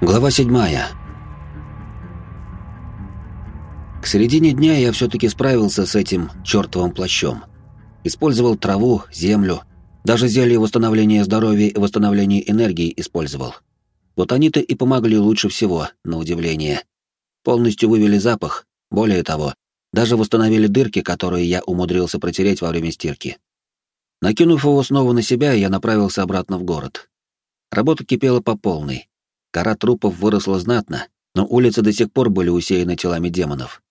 Глава седьмая. К середине дня я все-таки справился с этим чертовым плащом. Использовал траву, землю, даже зелье восстановления здоровья и восстановления энергии использовал. Вот они-то и помогли лучше всего, на удивление. Полностью вывели запах, более того, даже восстановили дырки, которые я умудрился протереть во время стирки. Накинув его снова на себя, я направился обратно в город. Работа кипела по полной. Кора трупов выросла знатно, но улицы до сих пор были усеяны телами демонов.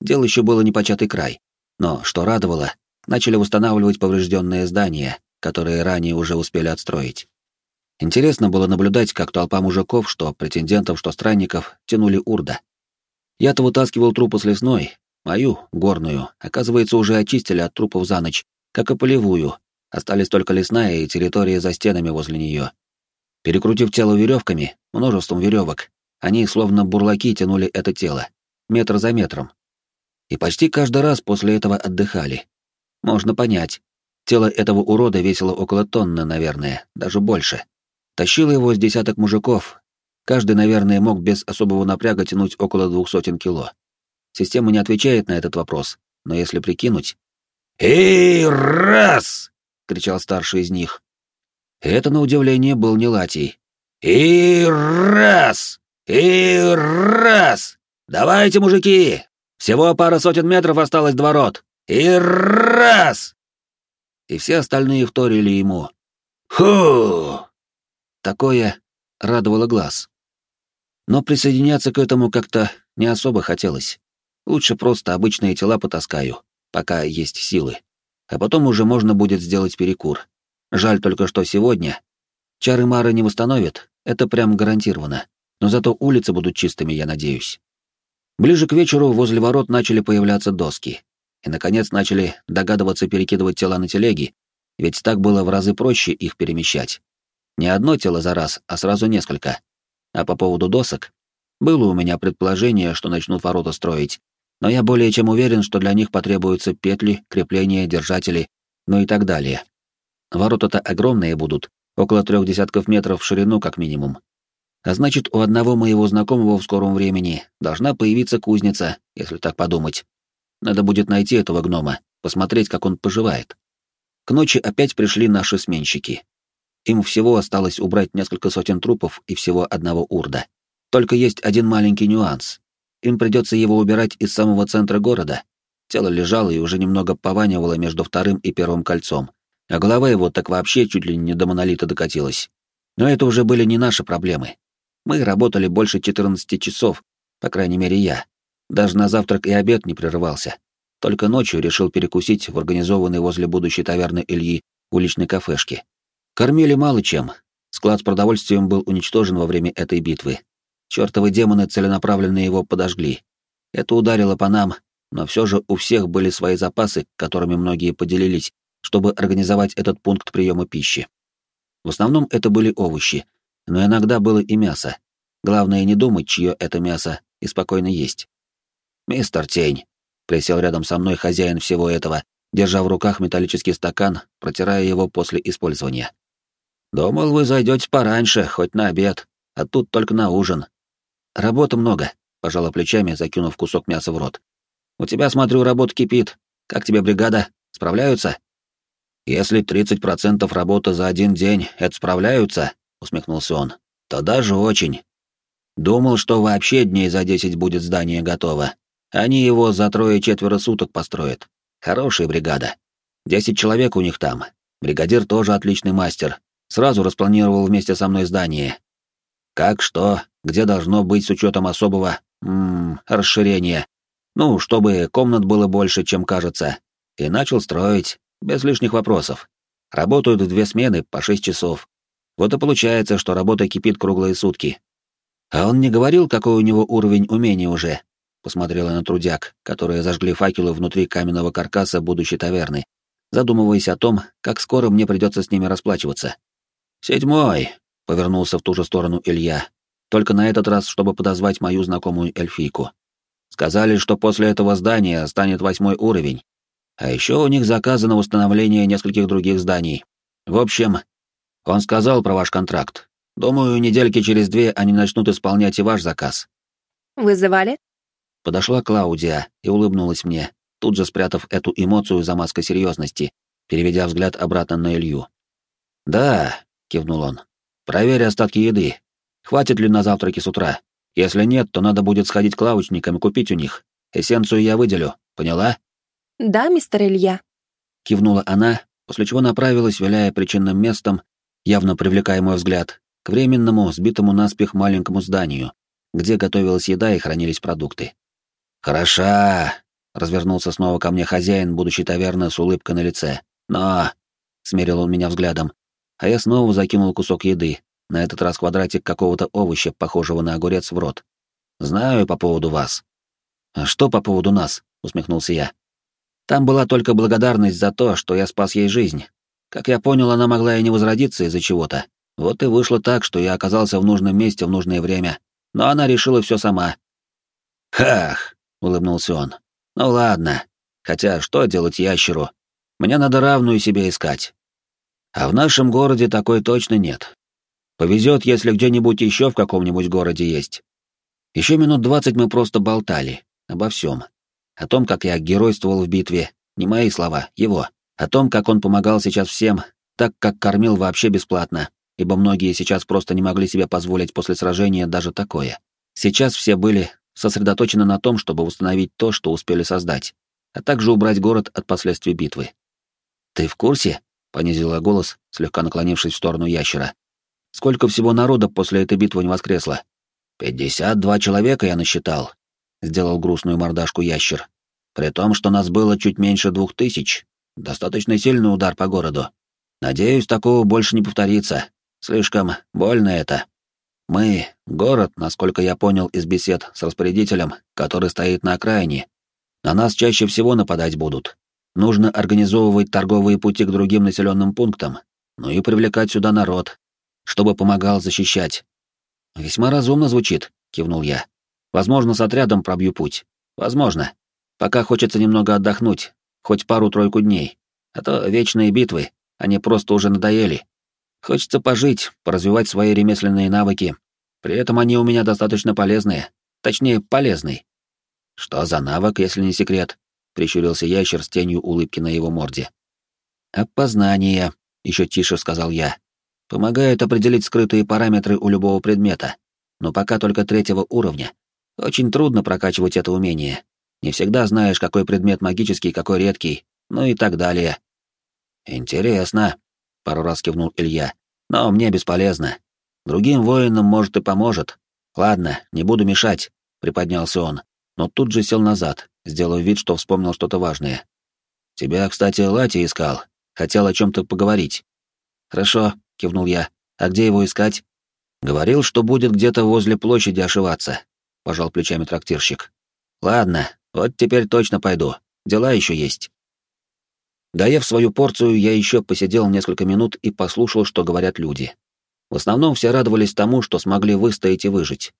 Дело еще было непочатый край. Но, что радовало, начали восстанавливать поврежденные здания, которые ранее уже успели отстроить. Интересно было наблюдать, как толпа мужиков, что претендентов, что странников, тянули урда. Я-то вытаскивал трупы с лесной, мою, горную, оказывается, уже очистили от трупов за ночь, как и полевую, остались только лесная и территория за стенами возле нее. Перекрутив тело веревками, множеством веревок, они, словно бурлаки, тянули это тело, метр за метром. И почти каждый раз после этого отдыхали. Можно понять. Тело этого урода весило около тонны, наверное, даже больше. Тащило его с десяток мужиков. Каждый, наверное, мог без особого напряга тянуть около двух сотен кило. Система не отвечает на этот вопрос, но если прикинуть... «Эй, раз!» — кричал старший из них. Это, на удивление, был не Латий. «И раз! И раз! Давайте, мужики! Всего пара сотен метров осталось до ворот! И раз!» И все остальные вторили ему. «Ху!» Такое радовало глаз. Но присоединяться к этому как-то не особо хотелось. Лучше просто обычные тела потаскаю, пока есть силы. А потом уже можно будет сделать перекур. Жаль только, что сегодня чары Мары не восстановят, это прям гарантированно. Но зато улицы будут чистыми, я надеюсь. Ближе к вечеру возле ворот начали появляться доски. И, наконец, начали догадываться перекидывать тела на телеги, ведь так было в разы проще их перемещать. Не одно тело за раз, а сразу несколько. А по поводу досок, было у меня предположение, что начнут ворота строить, но я более чем уверен, что для них потребуются петли, крепления, держатели, ну и так далее. Ворота-то огромные будут, около трех десятков метров в ширину как минимум. А значит, у одного моего знакомого в скором времени должна появиться кузница, если так подумать. Надо будет найти этого гнома, посмотреть, как он поживает. К ночи опять пришли наши сменщики. Им всего осталось убрать несколько сотен трупов и всего одного урда. Только есть один маленький нюанс. Им придется его убирать из самого центра города. Тело лежало и уже немного пованивало между вторым и первым кольцом а голова его так вообще чуть ли не до монолита докатилась. Но это уже были не наши проблемы. Мы работали больше 14 часов, по крайней мере я. Даже на завтрак и обед не прерывался. Только ночью решил перекусить в организованной возле будущей таверны Ильи уличной кафешке. Кормили мало чем. Склад с продовольствием был уничтожен во время этой битвы. Чёртовы демоны целенаправленно его подожгли. Это ударило по нам, но все же у всех были свои запасы, которыми многие поделились, чтобы организовать этот пункт приема пищи. В основном это были овощи, но иногда было и мясо. Главное не думать, чье это мясо, и спокойно есть. «Мистер Тень», — присел рядом со мной хозяин всего этого, держа в руках металлический стакан, протирая его после использования. «Думал, вы зайдете пораньше, хоть на обед, а тут только на ужин. Работы много», — пожала плечами, закинув кусок мяса в рот. «У тебя, смотрю, работа кипит. Как тебе бригада? Справляются?» «Если 30% работы за один день — это справляются», — усмехнулся он, — «то даже очень. Думал, что вообще дней за 10 будет здание готово. Они его за трое-четверо суток построят. Хорошая бригада. Десять человек у них там. Бригадир тоже отличный мастер. Сразу распланировал вместе со мной здание. Как что, где должно быть с учетом особого, м расширения. Ну, чтобы комнат было больше, чем кажется. И начал строить, без лишних вопросов. Работают две смены по шесть часов. Вот и получается, что работа кипит круглые сутки. А он не говорил, какой у него уровень умений уже? Посмотрела на трудяг, которые зажгли факелы внутри каменного каркаса будущей таверны, задумываясь о том, как скоро мне придется с ними расплачиваться. «Седьмой», — повернулся в ту же сторону Илья, только на этот раз, чтобы подозвать мою знакомую эльфийку. Сказали, что после этого здания станет восьмой уровень, а еще у них заказы на установление нескольких других зданий. В общем, он сказал про ваш контракт. Думаю, недельки через две они начнут исполнять и ваш заказ». «Вызывали?» Подошла Клаудия и улыбнулась мне, тут же спрятав эту эмоцию за маской серьезности, переведя взгляд обратно на Илью. «Да», — кивнул он, — «проверь остатки еды. Хватит ли на завтраки с утра? Если нет, то надо будет сходить к лавочникам и купить у них. Эссенцию я выделю, поняла?» «Да, мистер Илья», — кивнула она, после чего направилась, виляя причинным местом, явно привлекая мой взгляд, к временному, сбитому наспех маленькому зданию, где готовилась еда и хранились продукты. «Хороша!» — развернулся снова ко мне хозяин будущей таверны с улыбкой на лице. «Но...» — смерил он меня взглядом, а я снова закинул кусок еды, на этот раз квадратик какого-то овоща, похожего на огурец, в рот. «Знаю по поводу вас». «А что по поводу нас?» — усмехнулся я. «Там была только благодарность за то, что я спас ей жизнь. Как я понял, она могла и не возродиться из-за чего-то. Вот и вышло так, что я оказался в нужном месте в нужное время. Но она решила все сама». «Хах!» — улыбнулся он. «Ну ладно. Хотя что делать ящеру? Мне надо равную себе искать. А в нашем городе такой точно нет. Повезет, если где-нибудь еще в каком-нибудь городе есть. Еще минут двадцать мы просто болтали. Обо всем. О том, как я геройствовал в битве. Не мои слова, его. О том, как он помогал сейчас всем, так как кормил вообще бесплатно, ибо многие сейчас просто не могли себе позволить после сражения даже такое. Сейчас все были сосредоточены на том, чтобы восстановить то, что успели создать, а также убрать город от последствий битвы. «Ты в курсе?» — понизила голос, слегка наклонившись в сторону ящера. «Сколько всего народа после этой битвы не воскресло?» «Пятьдесят два человека я насчитал», — сделал грустную мордашку ящер. «При том, что нас было чуть меньше двух тысяч. Достаточно сильный удар по городу. Надеюсь, такого больше не повторится. Слишком больно это. Мы — город, насколько я понял из бесед с распорядителем, который стоит на окраине. На нас чаще всего нападать будут. Нужно организовывать торговые пути к другим населенным пунктам, ну и привлекать сюда народ, чтобы помогал защищать. Весьма разумно звучит, кивнул я. Возможно, с отрядом пробью путь. Возможно. Пока хочется немного отдохнуть, хоть пару-тройку дней. А то вечные битвы, они просто уже надоели. Хочется пожить, поразвивать свои ремесленные навыки. При этом они у меня достаточно полезные. Точнее, полезный. Что за навык, если не секрет? Прищурился ящер с тенью улыбки на его морде. Опознание, еще тише сказал я. Помогает определить скрытые параметры у любого предмета. Но пока только третьего уровня. Очень трудно прокачивать это умение. Не всегда знаешь, какой предмет магический, какой редкий, ну и так далее. Интересно, — пару раз кивнул Илья. «Но мне бесполезно. Другим воинам, может, и поможет. Ладно, не буду мешать», — приподнялся он, но тут же сел назад, сделав вид, что вспомнил что-то важное. «Тебя, кстати, Лати искал. Хотел о чем-то поговорить». «Хорошо», — кивнул я. «А где его искать?» «Говорил, что будет где-то возле площади ошиваться», — пожал плечами трактирщик. «Ладно, вот теперь точно пойду. Дела еще есть». Доев свою порцию, я еще посидел несколько минут и послушал, что говорят люди. В основном все радовались тому, что смогли выстоять и выжить.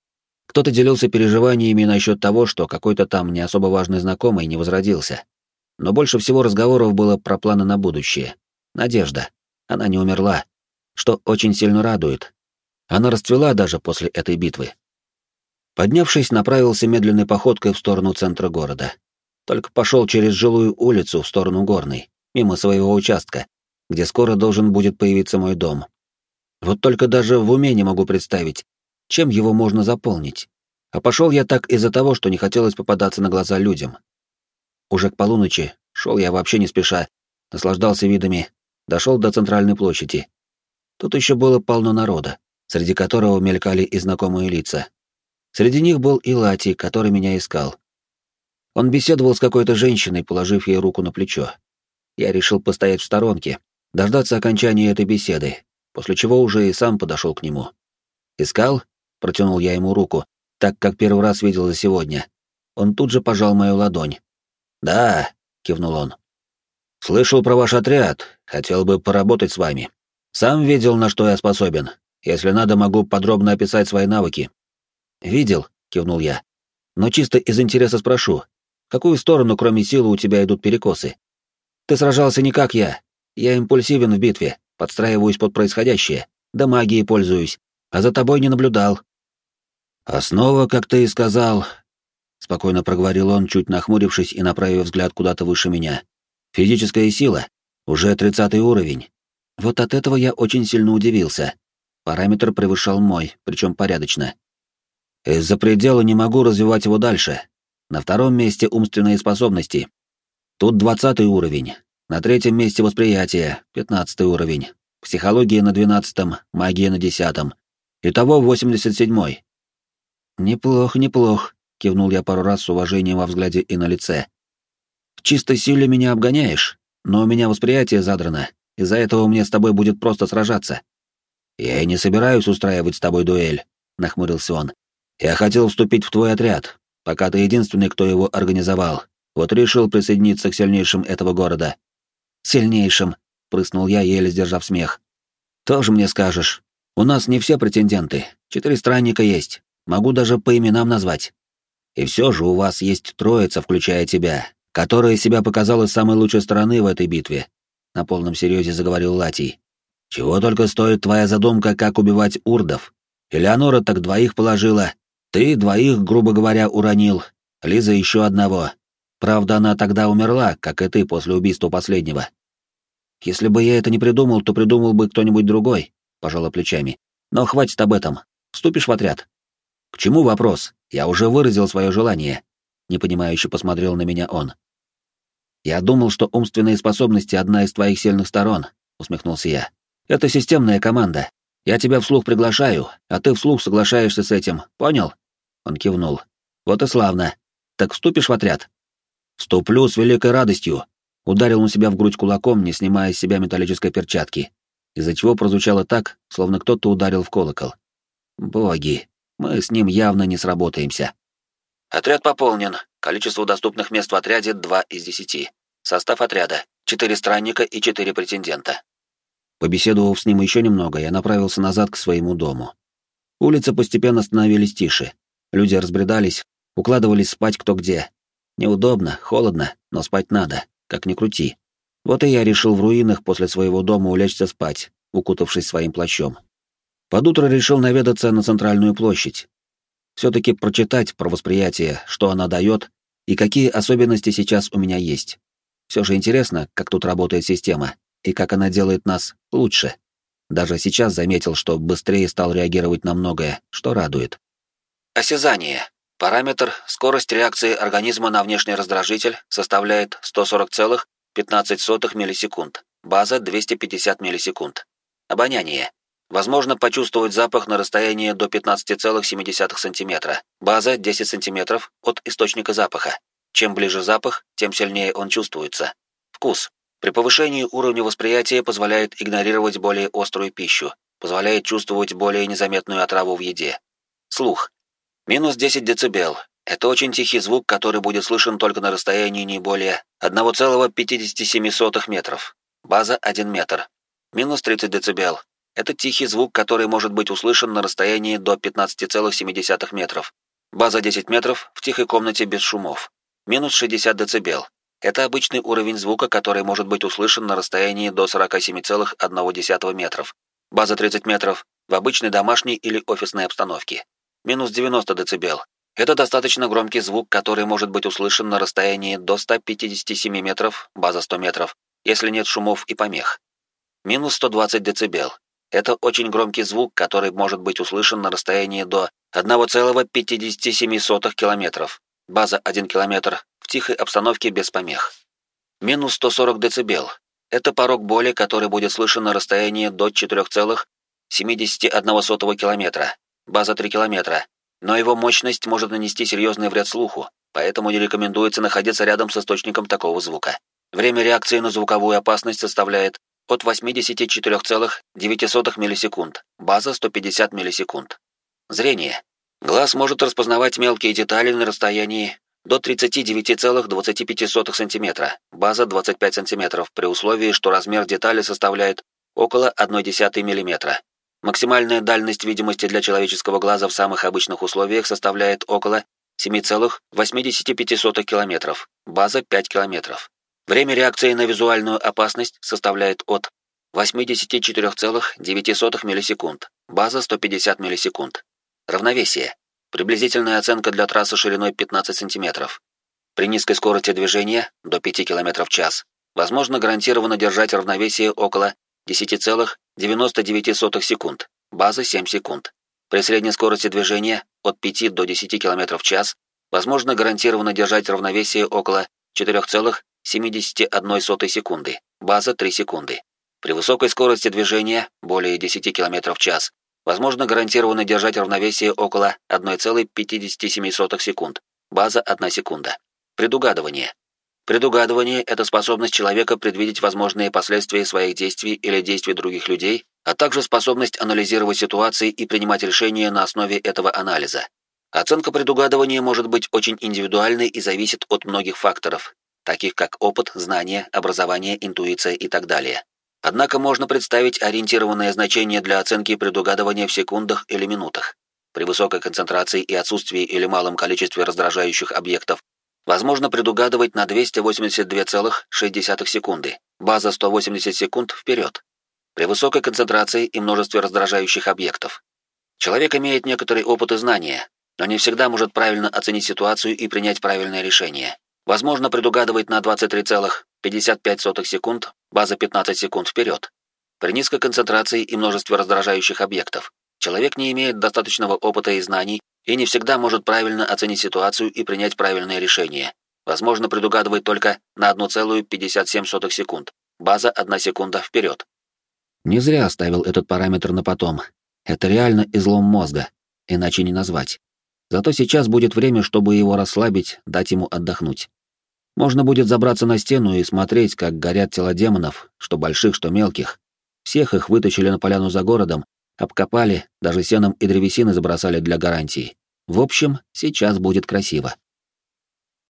Кто-то делился переживаниями насчет того, что какой-то там не особо важный знакомый не возродился. Но больше всего разговоров было про планы на будущее. Надежда. Она не умерла. Что очень сильно радует. Она расцвела даже после этой битвы. Поднявшись, направился медленной походкой в сторону центра города. Только пошел через жилую улицу в сторону горной мимо своего участка, где скоро должен будет появиться мой дом. Вот только даже в уме не могу представить, чем его можно заполнить. А пошел я так из-за того, что не хотелось попадаться на глаза людям. Уже к полуночи шел я вообще не спеша, наслаждался видами, дошел до центральной площади. Тут еще было полно народа, среди которого мелькали и знакомые лица. Среди них был и Лати, который меня искал. Он беседовал с какой-то женщиной, положив ей руку на плечо я решил постоять в сторонке, дождаться окончания этой беседы, после чего уже и сам подошел к нему. «Искал?» — протянул я ему руку, так как первый раз видел за сегодня. Он тут же пожал мою ладонь. «Да», — кивнул он. «Слышал про ваш отряд, хотел бы поработать с вами. Сам видел, на что я способен. Если надо, могу подробно описать свои навыки». «Видел», — кивнул я. «Но чисто из интереса спрошу, какую сторону, кроме силы, у тебя идут перекосы?» Ты сражался не как я. Я импульсивен в битве, подстраиваюсь под происходящее, да магией пользуюсь. а за тобой не наблюдал». «Основа, как ты и сказал», — спокойно проговорил он, чуть нахмурившись и направив взгляд куда-то выше меня. «Физическая сила. Уже тридцатый уровень. Вот от этого я очень сильно удивился. Параметр превышал мой, причем порядочно. Из-за предела не могу развивать его дальше. На втором месте умственные способности. Тут двадцатый уровень. На третьем месте восприятие, пятнадцатый уровень. Психология на двенадцатом, магия на десятом. Итого восемьдесят седьмой. Неплох, неплох, кивнул я пару раз с уважением во взгляде и на лице. В чистой силе меня обгоняешь, но у меня восприятие задрано. Из-за этого мне с тобой будет просто сражаться. Я и не собираюсь устраивать с тобой дуэль, нахмурился он. Я хотел вступить в твой отряд, пока ты единственный, кто его организовал. Вот решил присоединиться к сильнейшим этого города. Сильнейшим, прыснул я, еле сдержав смех. Тоже мне скажешь. У нас не все претенденты. Четыре странника есть. Могу даже по именам назвать. И все же у вас есть троица, включая тебя, которая себя показала с самой лучшей стороны в этой битве. На полном серьезе заговорил Латий. Чего только стоит твоя задумка, как убивать урдов. Элеонора так двоих положила, ты двоих, грубо говоря, уронил, Лиза еще одного. Правда, она тогда умерла, как и ты после убийства последнего. Если бы я это не придумал, то придумал бы кто-нибудь другой, пожала плечами. Но хватит об этом. Вступишь в отряд. К чему вопрос? Я уже выразил свое желание. Непонимающе посмотрел на меня он. Я думал, что умственные способности одна из твоих сильных сторон, усмехнулся я. Это системная команда. Я тебя вслух приглашаю, а ты вслух соглашаешься с этим. Понял? Он кивнул. Вот и славно. Так вступишь в отряд? Вступлю с великой радостью. Ударил он себя в грудь кулаком, не снимая с себя металлической перчатки, из-за чего прозвучало так, словно кто-то ударил в колокол. Боги, мы с ним явно не сработаемся. Отряд пополнен. Количество доступных мест в отряде — два из десяти. Состав отряда — четыре странника и четыре претендента. Побеседовав с ним еще немного, я направился назад к своему дому. Улицы постепенно становились тише. Люди разбредались, укладывались спать кто где. Неудобно, холодно, но спать надо, как ни крути. Вот и я решил в руинах после своего дома улечься спать, укутавшись своим плащом. Под утро решил наведаться на центральную площадь. Все-таки прочитать про восприятие, что она дает и какие особенности сейчас у меня есть. Все же интересно, как тут работает система и как она делает нас лучше. Даже сейчас заметил, что быстрее стал реагировать на многое, что радует. Осязание. Параметр скорость реакции организма на внешний раздражитель составляет 140,15 миллисекунд. База 250 миллисекунд. Обоняние. Возможно почувствовать запах на расстоянии до 15,7 см. База 10 см от источника запаха. Чем ближе запах, тем сильнее он чувствуется. Вкус. При повышении уровня восприятия позволяет игнорировать более острую пищу, позволяет чувствовать более незаметную отраву в еде. Слух. Минус 10 дБ. Это очень тихий звук, который будет слышен только на расстоянии не более 1,57 метров. База 1 метр. Минус 30 дБ. Это тихий звук, который может быть услышан на расстоянии до 15,7 метров. База 10 метров в тихой комнате без шумов. Минус 60 дБ. Это обычный уровень звука, который может быть услышан на расстоянии до 47,1 метров. База 30 метров в обычной домашней или офисной обстановке минус 90 дБ. Это достаточно громкий звук, который может быть услышан на расстоянии до 157 метров, база 100 метров, если нет шумов и помех. Минус 120 дБ. Это очень громкий звук, который может быть услышан на расстоянии до 1,57 километров, база 1 километр, в тихой обстановке без помех. Минус 140 дБ. Это порог боли, который будет слышен на расстоянии до 4,71 километра, база 3 километра, но его мощность может нанести серьезный вред слуху, поэтому не рекомендуется находиться рядом с источником такого звука. Время реакции на звуковую опасность составляет от 84,9 миллисекунд, база 150 миллисекунд. Зрение. Глаз может распознавать мелкие детали на расстоянии до 39,25 см, база 25 см, при условии, что размер детали составляет около 0,1 мм. Максимальная дальность видимости для человеческого глаза в самых обычных условиях составляет около 7,85 км, база 5 км. Время реакции на визуальную опасность составляет от 84,9 миллисекунд. База 150 миллисекунд. Равновесие. Приблизительная оценка для трассы шириной 15 сантиметров. При низкой скорости движения, до 5 км в час, возможно гарантированно держать равновесие около 10,99 секунд. База 7 секунд. При средней скорости движения, от 5 до 10 км в час, возможно гарантированно держать равновесие около 4,71 секунды. База 3 секунды. При высокой скорости движения, более 10 км в час, возможно гарантированно держать равновесие около 1,57 секунд. База 1 секунда. Предугадывание. Предугадывание — это способность человека предвидеть возможные последствия своих действий или действий других людей, а также способность анализировать ситуации и принимать решения на основе этого анализа. Оценка предугадывания может быть очень индивидуальной и зависит от многих факторов, таких как опыт, знания, образование, интуиция и так далее. Однако можно представить ориентированное значение для оценки предугадывания в секундах или минутах. При высокой концентрации и отсутствии или малом количестве раздражающих объектов возможно предугадывать на 282,6 секунды, база 180 секунд вперед. При высокой концентрации и множестве раздражающих объектов. Человек имеет некоторый опыт и знания, но не всегда может правильно оценить ситуацию и принять правильное решение. Возможно предугадывать на 23,55 секунд, база 15 секунд вперед. При низкой концентрации и множестве раздражающих объектов человек не имеет достаточного опыта и знаний и не всегда может правильно оценить ситуацию и принять правильное решение. Возможно предугадывать только на 1,57 секунд, база 1 секунда вперед. Не зря оставил этот параметр на потом. Это реально излом мозга, иначе не назвать. Зато сейчас будет время, чтобы его расслабить, дать ему отдохнуть. Можно будет забраться на стену и смотреть, как горят тела демонов, что больших, что мелких. Всех их вытащили на поляну за городом, обкопали, даже сеном и древесиной забросали для гарантии. В общем, сейчас будет красиво.